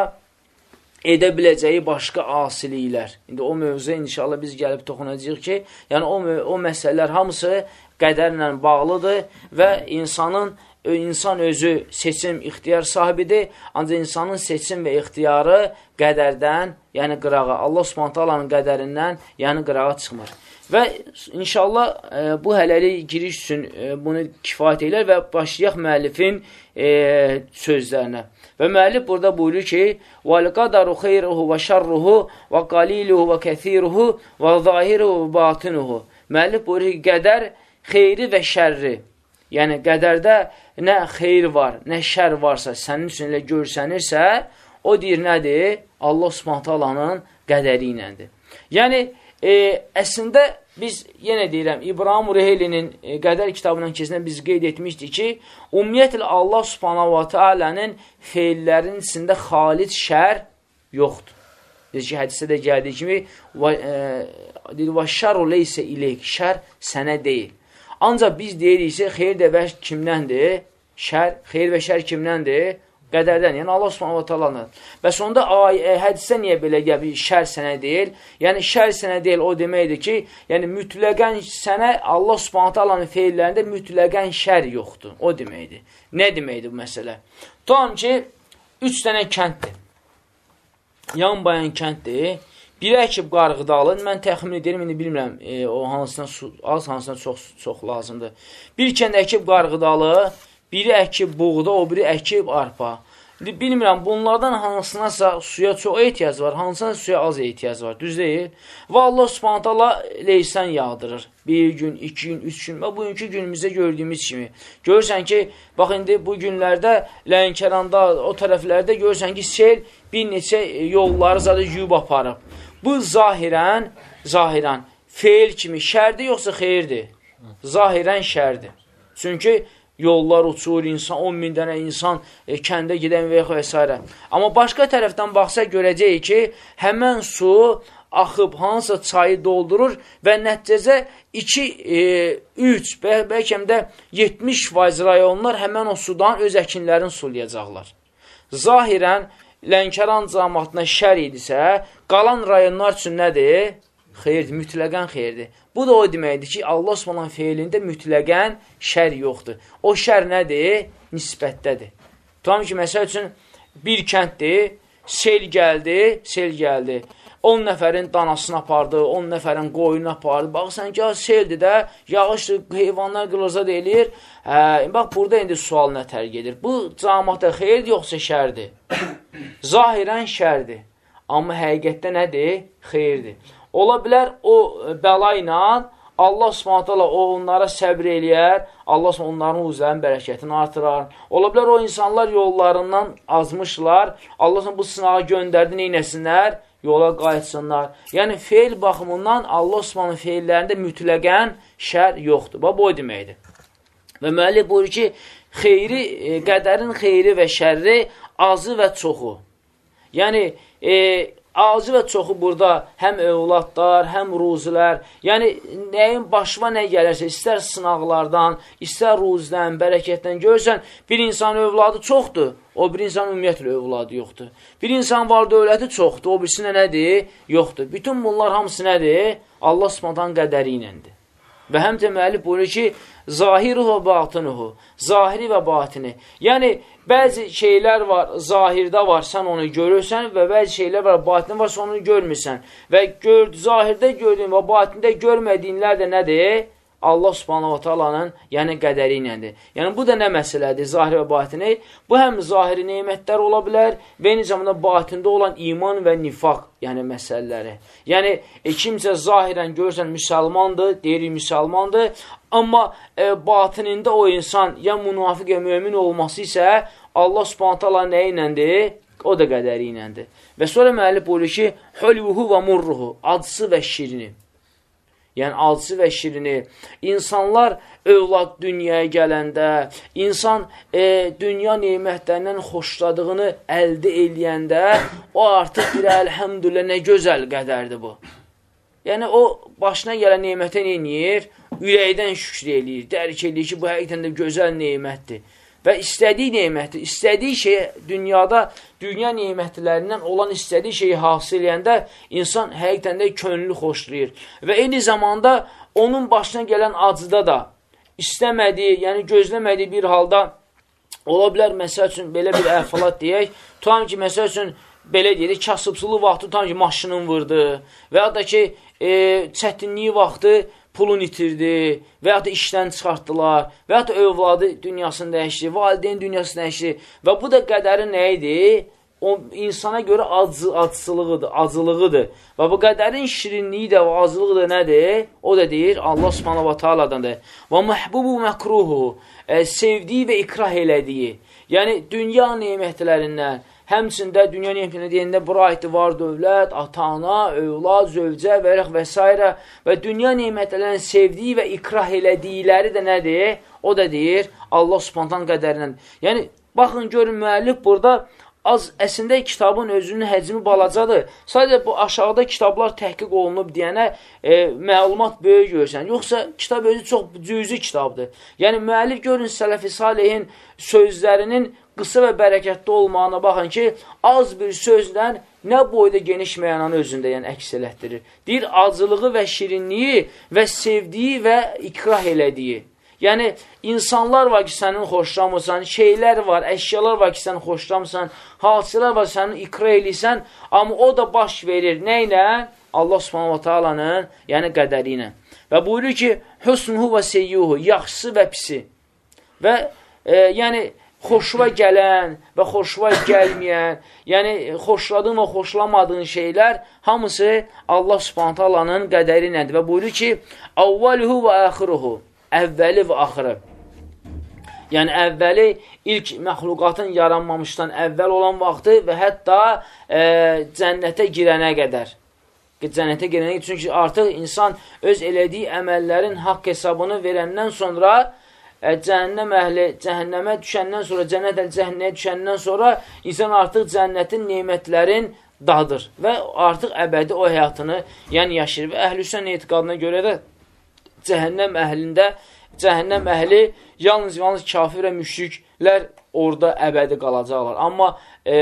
edə biləcəyi başqa asiliklər. İndi o mövzuya inşallah biz gəlib toxunacaq ki, yəni o, o məsələlər hamısı qədərlə bağlıdır və insanın insan özü seçim, ixtiyar sahibidir, ancaq insanın seçim və ixtiyarı qədərdən, yəni qırağa, Allah subhantalanın qədərindən, yəni qırağa çıxmır. Və inşallah e, bu hələlik giriş üçün e, bunu kifayət elər və başlayaq müəllifin e, sözlərinə. Və müəllif burada buyurur ki: "Vəl-qadaru xeyruhu və şerruhu və qaliluhu və kəsiruhu və zahiruhu və batinuhu." Müəllif buyurur ki, qədər xeyri və şərri. Yəni qədərdə nə xeyir var, nə şər varsa, sənin üçün elə görsənirsə, o deyir nədir? Allah Subhanahu taalanın qədəri iləndir. Yəni e, əslində biz yenə deyirəm, İbrahim Rehelinin e, qədər kitabından keçən biz qeyd etmişdik ki, ümumiyyətlə Allah subhanahu wa ta'alənin feillərin içində xalis şər yoxdur. Biz ki, hədisdə də gəldiyi kimi, və şəru leysə ileyk, şər sənə deyil. Ancaq biz deyiriksə, xeyir də və kimdəndir? Şər, xeyir və şər kimdəndir? Qədərdən, yəni Allah Subhanahu taalanın. Bəs onda ay, e, hədisdə niyə belə gəlir? Şər sənə deyil. Yəni şər sənə deyil o deməkdir ki, yəni mütləqən sənə Allah Subhanahu taalanın feillərində mütləqən şər yoxdur. O deməkdir. Nə deməkdir bu məsələ? Tam ki 3 dənə kənddir. Yan bayan kənddir. Biri əkib qarğıdalı, mən təxmin edirəm, indi bilmirəm, e, o hansından az, hansından çox çox lazımdır. Bir kənd əkib qarğıdalı, Biri əkib buğda, o biri əkib arpa. Bilmirəm, bunlardan hansınasa suya çox ehtiyac var, hansına suya az ehtiyac var, düz deyil. Və Allah subhanət Allah leysən yağdırır. Bir gün, iki gün, üç gün və bugünkü günümüzdə gördüyümüz kimi. Görürsən ki, bax indi bu günlərdə Lənkəranda, o tərəflərdə görürsən ki, sel bir neçə yolları zadə yuyub aparıb. Bu zahirən, zahirən, feil kimi şərdir yoxsa xeyirdir? Zahirən şərdir. Çünki yollar uçur, insan 10 min dənə insan e, kəndə gedən və və s. Amma başqa tərəfdən baxsa görəcəyik ki, həmən su axıb hansısa çayı doldurur və nəticəcə 2, 3, e, bəlkə də 70% rayonlar həmən o sudan öz əkinlərini sulayacaqlar. Zahirən, Lənkəran cəmatına şər idisə, qalan rayonlar üçün nədir? Xeyirdir, mütləqən xeyirdir. Bu da o deməkdir ki, Allah Subhanahu feilində mütləqən şər yoxdur. O şər nədir? Nisbətdədir. Tamam ki, məsəl üçün bir kənddir, sel gəldi, sel gəldi. 10 nəfərin danasını apardı, 10 nəfərin qoyunu apardı. Baxırsan ki, seldir də, yağışdır, heyvanlar qılırza deyilir. Hə, bax, burada indi sual nə tərq edir? Bu camata xeyirdir, yoxsa şərdir? <coughs> Zahirən şərdir. Amma həqiqətdə nədir? Xeyirdir. Ola bilər o bəla ilə Allah subhanət hala onlara səbr eləyər, Allah onların uzların bərəkətini artırar. Ola bilər o insanlar yollarından azmışlar, Allah bu sınağı göndərdi, neynəsinlər? Yola qayıtsınlar. Yəni, feil baxımından Allah subhanın feillərində mütləqən şər yoxdur. Bu, bu deməkdir. Və müəllif buyurur ki, xeyri, e, qədərin xeyri və şərri azı və çoxu. Yəni, e, Azı və çoxu burada həm övladlar, həm ruzilər, yəni nəyin başına nə gəlirsə, istər sınaqlardan, istər ruzdən, bərəkətdən görsən, bir insan övladı çoxdur, o bir insan ümumiyyətlə övladı yoxdur. Bir insan var dövləti çoxdur, o birisinə nədir? Yoxdur. Bütün bunlar hamısı nədir? Allah subhanadan qədəri iləndir. Və həm də müəllif buyurur ki, zahiruhu batınuhu, zahiri və batini. Yəni, bəzi şeylər var, zahirdə var, sən onu görürsən və bəzi şeylər var, batini var, sən onu görmürsən. Və gör, zahirdə gördüyün və batində görmədiyinlər də nədir? Allah subhanahu ta'alanın yəni qədəri iləndir. Yəni, bu da nə məsələdir, zahiri və batini? Bu həm zahiri neymətlər ola bilər və eyni zamanda batində olan iman və nifaq, yəni məsələləri. Yəni, e, kimsə zahirən görsən müsəlmandır, deyirik müsəlmandır, amma e, batinində o insan ya münafiq ya mümin olması isə Allah ta'ala nə iləndir? O da qədəri iləndir. Və sonra müəllif buyurur ki, hülvuhu və murruhu, acısı və şirini yəni acısı və şirini, insanlar övlad dünyaya gələndə, insan e, dünya neymətlərindən xoşladığını əldə eləyəndə, o artıq bir əlhəmdülə nə gözəl qədərdir bu. Yəni, o başına gələn neymətə neyir? Ürəkdən şükür eləyir, dərk eləyir ki, bu həqiqətən də gözəl neymətdir və istədiyi neymətdir, istədiyi şey dünyada, dünya neymətlərindən olan istədiyi şeyi hasil eləyəndə insan həqiqətən də könlü xoşlayır. Və eyni zamanda onun başına gələn acıda da istəmədiyi, yəni gözləmədiyi bir halda ola bilər, məsəl üçün, belə bir əhvalat deyək, tutam ki, məsəl üçün, belə deyirik, kasıbsılı vaxtı tutam ki, maşının vurdu və ya da ki, e, çətinliyi vaxtı pulun itirdi və ya da işdən çıxartdılar və ya da övladı dünyasını dəyişdi, valideyn dünyasını dəyişdi və bu da qədərin nə idi? O insana görə acı, acısılığıdır, acılığıdır. Və bu qədərin şirinliyi də və acılığı da nədir? O da deyir, Allah subhanahu wa ta'aladandır. Və məhbubu məkruhu, e, sevdiyi və ikrah elədiyi. Yəni, dünya neymətlərindən, Həmçində dünya deyəndə bura aiddir var dövlət, ata-ana, övlad, zövcə və və s. və dünya nemətlərin sevdiyi və ikrah elədikləri də nədir? O da deyir, Allah spontan qədərindən. Yəni, baxın, görün, müəllif burada az əslində kitabın özünün həcmi balacadır. Sadəcə bu aşağıda kitablar təhqiq olunub deyənə e, məlumat böyük görsən. Yoxsa kitab özü çox cüzi kitabdır. Yəni müəllif görün Sələfi Salihin sözlərinin qısa və bərəkətli olmağına baxın ki, az bir sözlə nə boyda geniş məyananı özündə yəni əks elətdirir. Deyir, acılığı və şirinliyi və sevdiyi və ikrah elədiyi. Yəni, insanlar var ki, sənin xoşlamırsan, şeylər var, əşyalar var ki, sən xoşlamırsan, hadisələr var, sənin iqra eləyirsən, amma o da baş verir. Nə ilə? Allah subhanahu wa ta'alanın, yəni qədəri ilə. Və buyurur ki, hüsnuhu və seyyuhu, yaxşısı və pisi. Və e, yəni, xoşva gələn və xoşva gəlməyən, yəni xoşladığın və xoşlamadığın şeylər hamısı Allah subhanahu ta'alanın qədəri iləndir. Və buyurur ki, avvaluhu və əxiruhu əvvəli və axırı. Yəni, əvvəli ilk məxluqatın yaranmamışdan əvvəl olan vaxtı və hətta e, cənnətə girənə qədər. Cənnətə girənə qədər. Çünki artıq insan öz elədiyi əməllərin haqq hesabını verəndən sonra e, cəhənnəm əhli cəhənnəmə düşəndən sonra, cənnət əhli cəhənnəyə düşəndən sonra insan artıq cənnətin nemətlərin dadır və artıq əbədi o həyatını yəni yaşayır. Və əhlüsən etiqadına görə də cəhənnəm əhlində, cəhənnəm əhli yalnız yalnız kafir və müşriklər orada əbədi qalacaqlar. Amma e,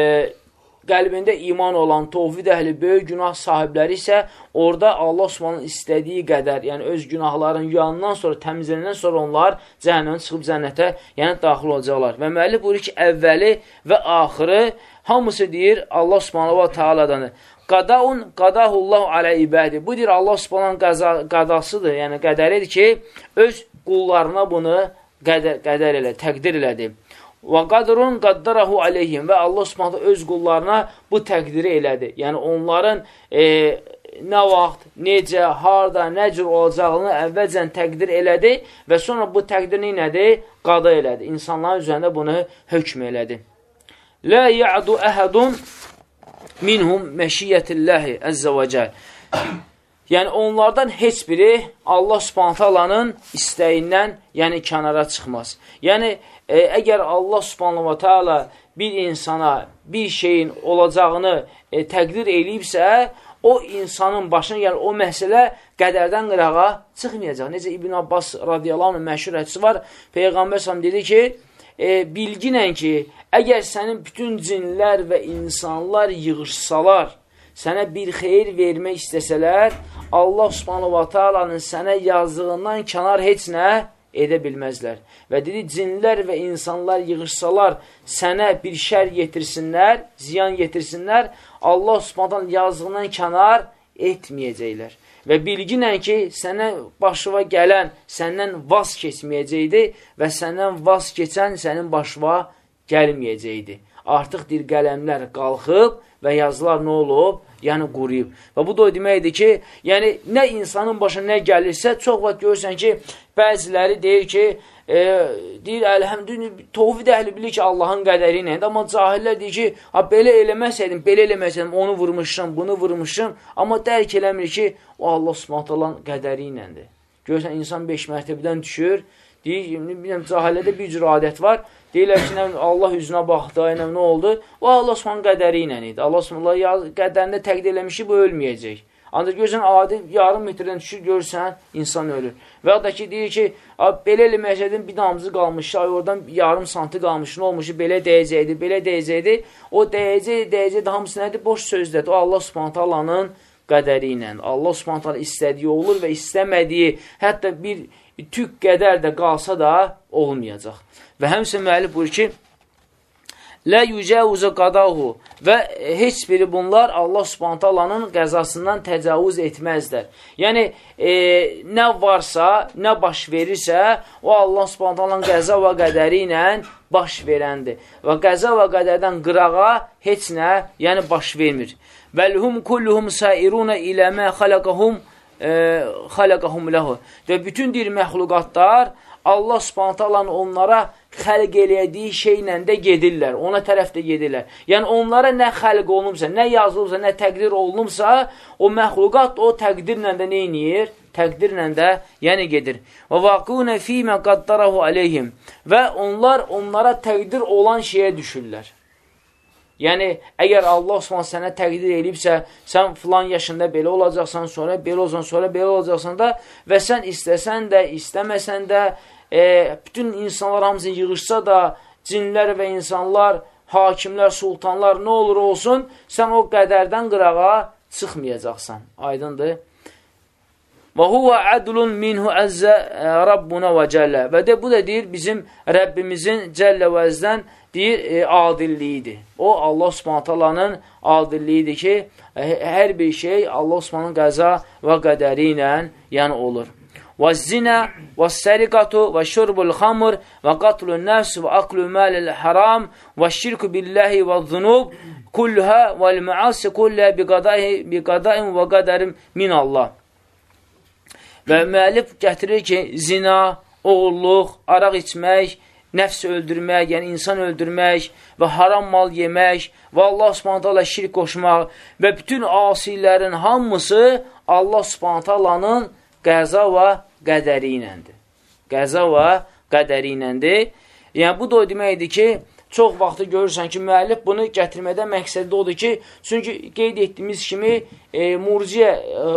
qəlbində iman olan, tovhid əhli, böyük günah sahibləri isə orada Allah Osmanın istədiyi qədər, yəni öz günahların yanından sonra, təmizlənəndən sonra onlar cəhənnəmə çıxıb cənnətə, yəni daxil olacaqlar. Və müəllif buyurur ki, əvvəli və axırı hamısı deyir Allah Subhanahu va Taala'dandır. Qadaun qadahullahu alə ibədi. Bu deyir Allah Subhanahu qaza, qadasıdır, yəni qədəridir ki, öz qullarına bunu qədər, qədər elə, təqdir elədi. Və qadrun qaddarahu aleyhim və Allah Subhanahu öz qullarına bu təqdiri elədi. Yəni onların e, nə vaxt, necə, harda, nə cür olacağını əvvəlcən təqdir elədi və sonra bu təqdir nədir? Qada elədi. İnsanların üzərində bunu hökm elədi. Lə ya'du əhədun minhum məşiyyətilləhi əzzə və cəl. Yəni, onlardan heç biri Allah subhanətəlanın istəyindən, yəni kənara çıxmaz. Yəni, e, əgər Allah subhanətələ bir insana bir şeyin olacağını e, təqdir eləyibsə, o insanın başına yəni o məsələ qədərdən qırağa çıxmayacaq. Necə İbn Abbas radiyallahu anh məşhur hədisi var. Peyğəmbər səhəm dedi ki, e, bilginən ki, əgər sənin bütün cinlər və insanlar yığışsalar, sənə bir xeyir vermək istəsələr, Allah subhanahu wa ta'alanın sənə yazdığından kənar heç nə edə bilməzlər. Və dedi, cinlər və insanlar yığışsalar, sənə bir şər yetirsinlər, ziyan yetirsinlər, Allah subhanahu yazdığından kənar etməyəcəklər. Və bilginən ki, sənə başıva gələn səndən vaz keçməyəcəkdi və səndən vaz keçən sənin başıva gəlməyəcəkdi. Artıq dil qələmlər qalxıb və yazılar nə olub? Yəni quruyub. Və bu da o deməkdir ki, yəni nə insanın başına nə gəlirsə, çox vaxt görürsən ki, bəziləri deyir ki, e, deyir, əlhəmdülillah, tovhid əhli bilir ki, Allahın qədəri ilə, amma cahillər deyir ki, ha, belə eləməsəydim, belə eləməsəydim, onu vurmuşum, bunu vurmuşum, amma dərk eləmir ki, o Allah subhantalan qədəri iləndir. Görürsən, insan beş mərtəbədən düşür, deyir, biləm, cahillədə bir cür adət var, deyirlər ki, nə, Allah üzünə baxdı, nə, nə oldu? O Allah subhanın qədəri ilə idi. Allah subhanın qədərində təqdir eləmiş ki, bu ölməyəcək. Ancaq görürsən, adi yarım metrdən düşür, görürsən, insan ölür. Və ya da ki, deyir ki, belə eləməyəcəkdim, bir damcı qalmış, ay oradan yarım santı qalmış, nə olmuş, belə deyəcəkdi, belə deyəcəkdi. O deyəcək, deyəcəkdi, hamısı nədir? Boş sözdədir. O Allah subhanətə Allahın qədəri ilə. Allah subhanətə istədiyi olur və istəmədiyi, hətta bir tük qədər də qalsa da olmayacaq. Və həmsə müəllif buyur ki, Lə yücəvuzə qadahu və heç biri bunlar Allah subhantalanın qəzasından təcavüz etməzlər. Yəni, e, nə varsa, nə baş verirsə, o Allah subhantalanın qəza və qədəri ilə baş verəndir. Və qəza və qədərdən qırağa heç nə, yəni baş vermir. Vəlhum kulluhum sairuna ilə mə xaləqəhum xaləqəhum ləhu. Və bütün dir məxluqatlar Allah subhantalanın onlara xəlq elədiyi şeylə də gedirlər, ona tərəf də gedirlər. Yəni, onlara nə xəlq olunubsa, nə yazılıbsa, nə təqdir olunubsa, o məxluqat o təqdirlə də neyniyir? Təqdirlə də, yəni gedir. Və vaqunə fīmə qaddarahu aleyhim. Və onlar onlara təqdir olan şeyə düşürlər. Yəni, əgər Allah Osman sənə təqdir edibsə, sən filan yaşında belə olacaqsan, sonra belə olacaqsan, sonra belə olacaqsan da və sən istəsən də, istəməsən də, e, bütün insanlar hamısı yığışsa da, cinlər və insanlar, hakimlər, sultanlar nə olur olsun, sən o qədərdən qırağa çıxmayacaqsan. Aydındır. Və huvə ədlun minhu əzzə e, Rabbuna və cəllə. Və də bu da deyir, bizim Rəbbimizin cəllə və əzdən deyir, e, adilliyidir. O, Allah subhantallanın adilliyidir ki, e, hər bir şey Allah subhanın qəza və qədəri ilə yəni olur. Və zinə, və səriqatu, və şurbul xamur, və qatlu nəfs, və aqlu məlil haram, və şirku billəhi, və zunub, kulluhə, və l-məasi kulluhə biqadaim və qədərim min Allah. Və müəllif gətirir ki, zina, oğulluq, araq içmək, nəfs öldürmək, yəni insan öldürmək və haram mal yemək və Allah subhanətə şirk qoşmaq və bütün asilərin hamısı Allah subhanətə qəza və qədəri iləndir. Qəza və qədəri iləndir. Yəni, bu da o deməkdir ki, çox vaxtı görürsən ki, müəllif bunu gətirmədə məqsədi odur ki, çünki qeyd etdiyimiz kimi e, murciyə, e,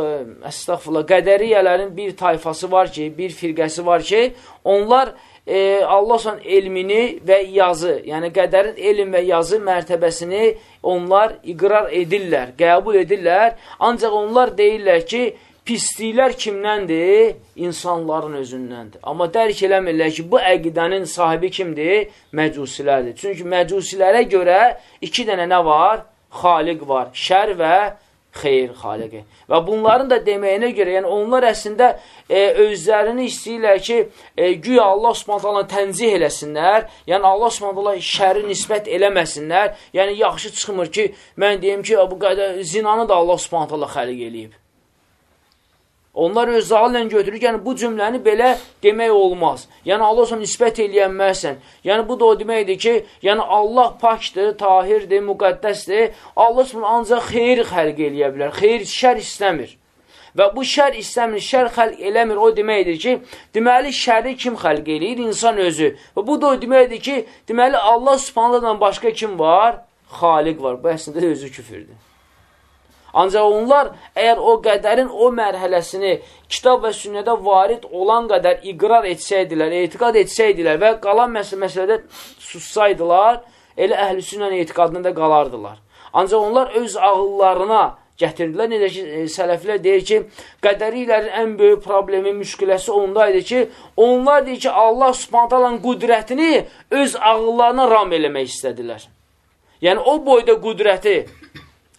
əstəğfurullah, qədəriyyələrin bir tayfası var ki, bir firqəsi var ki, onlar e, Allah son elmini və yazı, yəni qədərin elm və yazı mərtəbəsini onlar iqrar edirlər, qəbul edirlər, ancaq onlar deyirlər ki, pisliklər kimdəndir? İnsanların özündəndir. Amma dərk eləmirlər ki, bu əqidənin sahibi kimdir? Məcusilərdir. Çünki məcusilərə görə iki dənə nə var? Xaliq var. Şər və xeyir xaliqi. Və bunların da deməyinə görə, yəni onlar əslində e, özlərini istəyirlər ki, e, güya Allah subhanətələ tənzih eləsinlər, yəni Allah subhanətələ şəri nisbət eləməsinlər, yəni yaxşı çıxmır ki, mən deyim ki, bu qədər zinanı da Allah subhanətələ xəliq eləyib. Onlar öz ilə götürür, yəni bu cümləni belə demək olmaz. Yəni Allah sonra nisbət eləyənməzsən. Yəni bu da o deməkdir ki, yəni Allah pakdır, tahirdir, müqəddəsdir. Allah sonra ancaq xeyir xəlq eləyə bilər. Xeyir, şər istəmir. Və bu şər istəmir, şər xəlq eləmir, o deməkdir ki, deməli şəri kim xəlq eləyir? İnsan özü. Və bu da o deməkdir ki, deməli Allah subhanədən başqa kim var? Xaliq var. Bu əslində özü küfürdür. Ancaq onlar əgər o qədərin o mərhələsini kitab və sünnədə varid olan qədər iqrar etsəydilər, etiqad etsəydilər və qalan məs məsələdə sussaydılar, elə əhl-i sünnə etiqadında da qalardılar. Ancaq onlar öz ağıllarına gətirdilər. Necə ki, e, sələflər deyir ki, qədərilərin ən böyük problemi, müşkiləsi ondaydı ki, onlar deyir ki, Allah subhantalan qüdrətini öz ağıllarına ram eləmək istədilər. Yəni, o boyda qüdrəti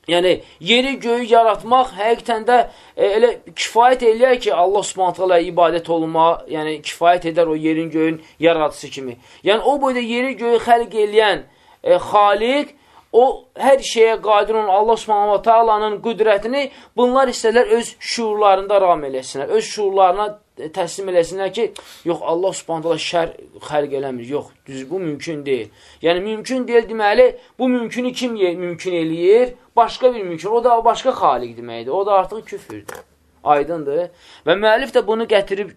Yəni, yeri göyü yaratmaq həqiqətən də e, elə kifayət eləyər ki, Allah subhanətələ ibadət olma, yəni kifayət edər o yerin göyün yaradıcısı kimi. Yəni, o boyda yeri göyü xəlq eləyən e, xaliq, o hər şeyə qadir olan Allah subhanətəlanın qüdrətini bunlar istədilər öz şuurlarında ram eləsinlər, öz şuurlarına təslim eləsinlər ki, yox, Allah subhanətələ şər xərq eləmir, yox, düz, bu mümkün deyil. Yəni, mümkün deyil deməli, bu mümkünü kim mümkün eləyir? Başqa bir mümkün, o da başqa xaliq deməkdir, o da artıq küfürdür. Aydındır. Və müəllif də bunu gətirib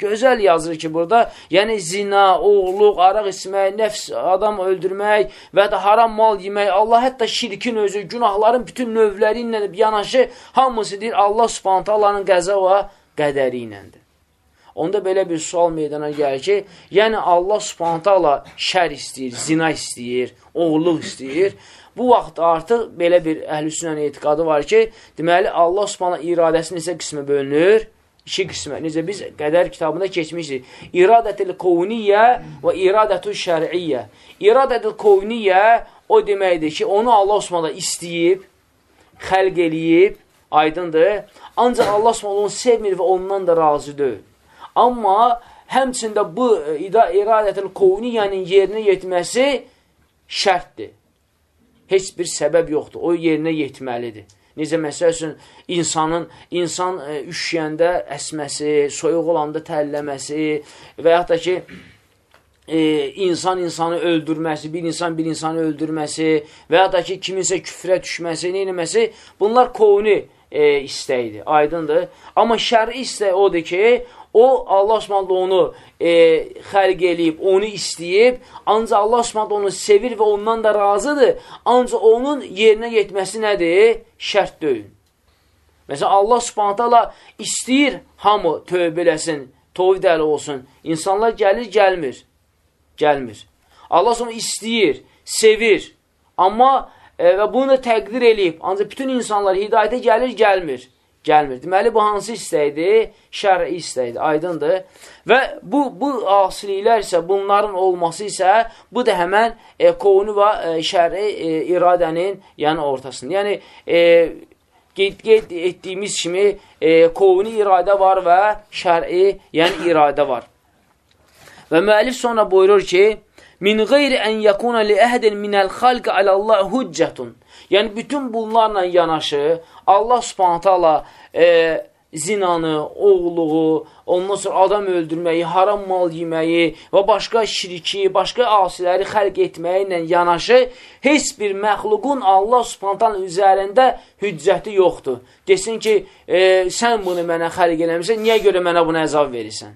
gözəl yazır ki, burada, yəni zina, oğluq, araq içmək, nəfs, adam öldürmək və də haram mal yemək, Allah hətta şirkin özü, günahların bütün növləri ilə yanaşı, hamısı deyir, Allah subhanətə Allahın qəza və qədəri iləndir. Onda belə bir sual meydana gəlir ki, yəni Allah subhanətə Allah şər istəyir, zina istəyir, oğulluq istəyir Bu vaxt artıq belə bir əhlüsünən etiqadı var ki, deməli, Allah subhanahu iradəsi neçə qismə bölünür? İki qismə. Necə biz qədər kitabında keçmişik. İradətül kovniyyə və iradətül şər'iyyə. İradətül kovniyyə o deməkdir ki, onu Allah subhanahu istəyib, xəlq eləyib, aydındır. Ancaq Allah subhanahu onu sevmir və ondan da razı deyil. Amma həmçində bu iradətül kovniyyənin yerinə yetməsi şərtdir heç bir səbəb yoxdur. O yerinə yetməlidir. Necə məsəl üçün insanın insan e, üşüyəndə əsməsi, soyuq olanda tərləməsi və yaxud da ki e, insan insanı öldürməsi, bir insan bir insanı öldürməsi və ya da ki, kiminsə küfrə düşməsi, neynəməsi, bunlar kovni e, istəkdir, aydındır. Amma şəri istək odur ki, o Allah Subhanahu onu e, xərq eləyib, onu istəyib, ancaq Allah Subhanahu onu sevir və ondan da razıdır. Ancaq onun yerinə yetməsi nədir? Şərt deyil. Məsələn, Allah Subhanahu istəyir hamı tövbə eləsin, tovid əli olsun. İnsanlar gəlir, gəlmir gəlmir. Allah sonra istəyir, sevir. Amma e, və bunu da təqdir eləyib. Ancaq bütün insanlar hidayətə gəlir, gəlmir. Gəlmir. Deməli, bu hansı istəkdir? Şəri istəkdir. Aydındır. Və bu, bu asiliklər isə, bunların olması isə, bu da həmən e, kovunu və e, şəri e, iradənin yəni ortasında. Yəni, e, qeyd, qeyd etdiyimiz kimi e, kovunu iradə var və şəri, yəni iradə var. Və müəllif sonra buyurur ki, min qeyri ən yəkuna li əhədin minəl xalq alallah hüccətun. Yəni, bütün bunlarla yanaşı, Allah subhanətə Allah e, zinanı, oğluğu, ondan sonra adam öldürməyi, haram mal yeməyi və başqa şirki, başqa asiləri xəlq etməyi ilə yanaşı, heç bir məxluqun Allah subhanətənin üzərində hüccəti yoxdur. Desin ki, e, sən bunu mənə xəlq eləmirsən, niyə görə mənə bunu əzab verirsən?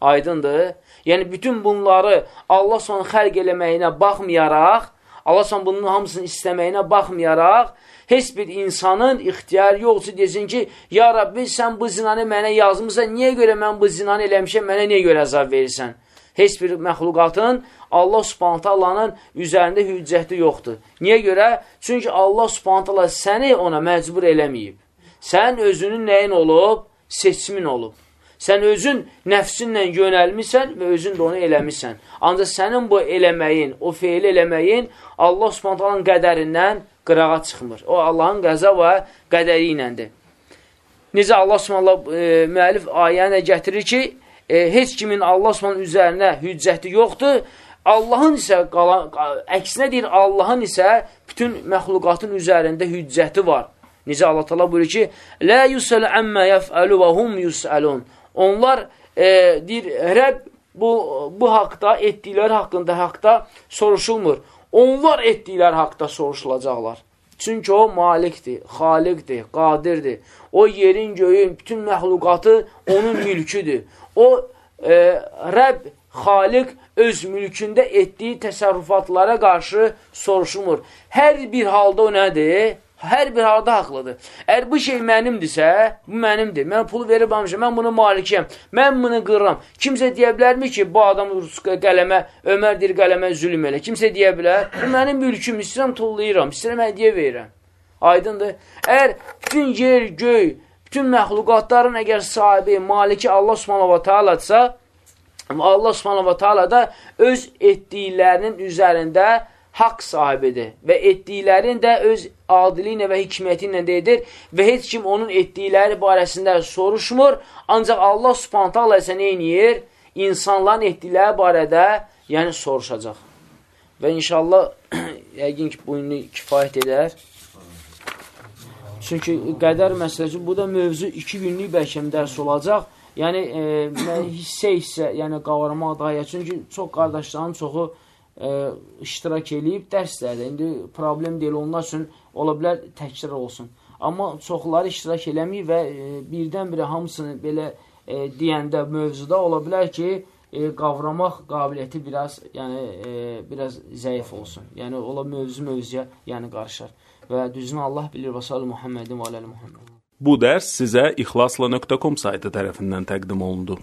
Aydındır. Yəni, bütün bunları Allah son xərq eləməyinə baxmayaraq, Allah son bunun hamısını istəməyinə baxmayaraq, heç bir insanın ixtiyarı yoxsa desin ki, ya Rabbi, sən bu zinanı mənə yazmısan, niyə görə mən bu zinanı eləmişəm, mənə niyə görə əzab verirsən? Heç bir məxluqatın Allah subhanətə Allahın üzərində hüccəti yoxdur. Niyə görə? Çünki Allah subhanətə Allah səni ona məcbur eləməyib. Sən özünün nəyin olub? Seçimin olub. Sən özün nəfsinlə yönəlmirsən və özün də onu eləmirsən. Ancaq sənin bu eləməyin, o feili eləməyin Allah subhantalanın qədərindən qırağa çıxmır. O Allahın qəza və qədəri iləndir. Necə Allah subhanallah e, müəllif ayəni gətirir ki, e, heç kimin Allah subhanallah üzərinə hüccəti yoxdur. Allahın isə, qalan, əksinə deyir, Allahın isə bütün məxluqatın üzərində hüccəti var. Necə Allah tala buyurur ki, Lə yusəl əmmə yəfəlu və hum yusəlun. Onlar e, deyir, Rəbb bu, bu haqda, etdikləri haqqında haqda soruşulmur. Onlar etdikləri haqda soruşulacaqlar. Çünki o malikdir, xaliqdir, qadirdir. O yerin, göyün, bütün məxluqatı onun <laughs> mülküdür. O e, Rəbb, xaliq öz mülkündə etdiyi təsərrüfatlara qarşı soruşulmur. Hər bir halda o nədir? Hər bir halda haqlıdır. Əgər bu şey mənimdirsə, bu mənimdir. Mən pulu verib almışam, mən bunu malikiyəm. Mən bunu qırıram. Kimsə deyə bilərmi ki, bu adam qələmə, Ömər deyir qələmə zülm elə. Kimsə deyə bilər, bu mənim mülküm, istəyirəm tullayıram, istəyirəm hədiyyə verirəm. Aydındır. Əgər bütün yer, göy, bütün məxluqatların əgər sahibi, maliki Allah subhanahu wa ta'aladsa, Allah subhanahu wa ta'ala da öz etdiklərinin üzərində haqq sahibidir və etdiklərin də öz adili ilə və hikməti ilə edir və heç kim onun etdikləri barəsində soruşmur, ancaq Allah subhanətə Allah isə neyniyir? İnsanların etdikləri barədə yəni soruşacaq. Və inşallah, <clears throat> yəqin ki, bu ünlü kifayət edər. Çünki qədər məsələsi, bu da mövzu iki günlük bəlkə dərs olacaq. Yəni, e, hissə-hissə, yəni qavrama daha, çünki çox qardaşların çoxu ə, iştirak eləyib dərslərdə. İndi problem deyil, onlar üçün ola bilər təkrar olsun. Amma çoxları iştirak eləməyib və e, birdən-birə hamısını belə e, deyəndə mövzuda ola bilər ki, e, qavramaq qabiliyyəti biraz, yəni e, biraz zəif olsun. Yəni ola mövzu mövzuya, yəni qarışar. Və düzünü Allah bilir və sallallahu Muhammedin və aləli Muhammed. Bu dərs sizə ixlasla.com saytı tərəfindən təqdim olundu.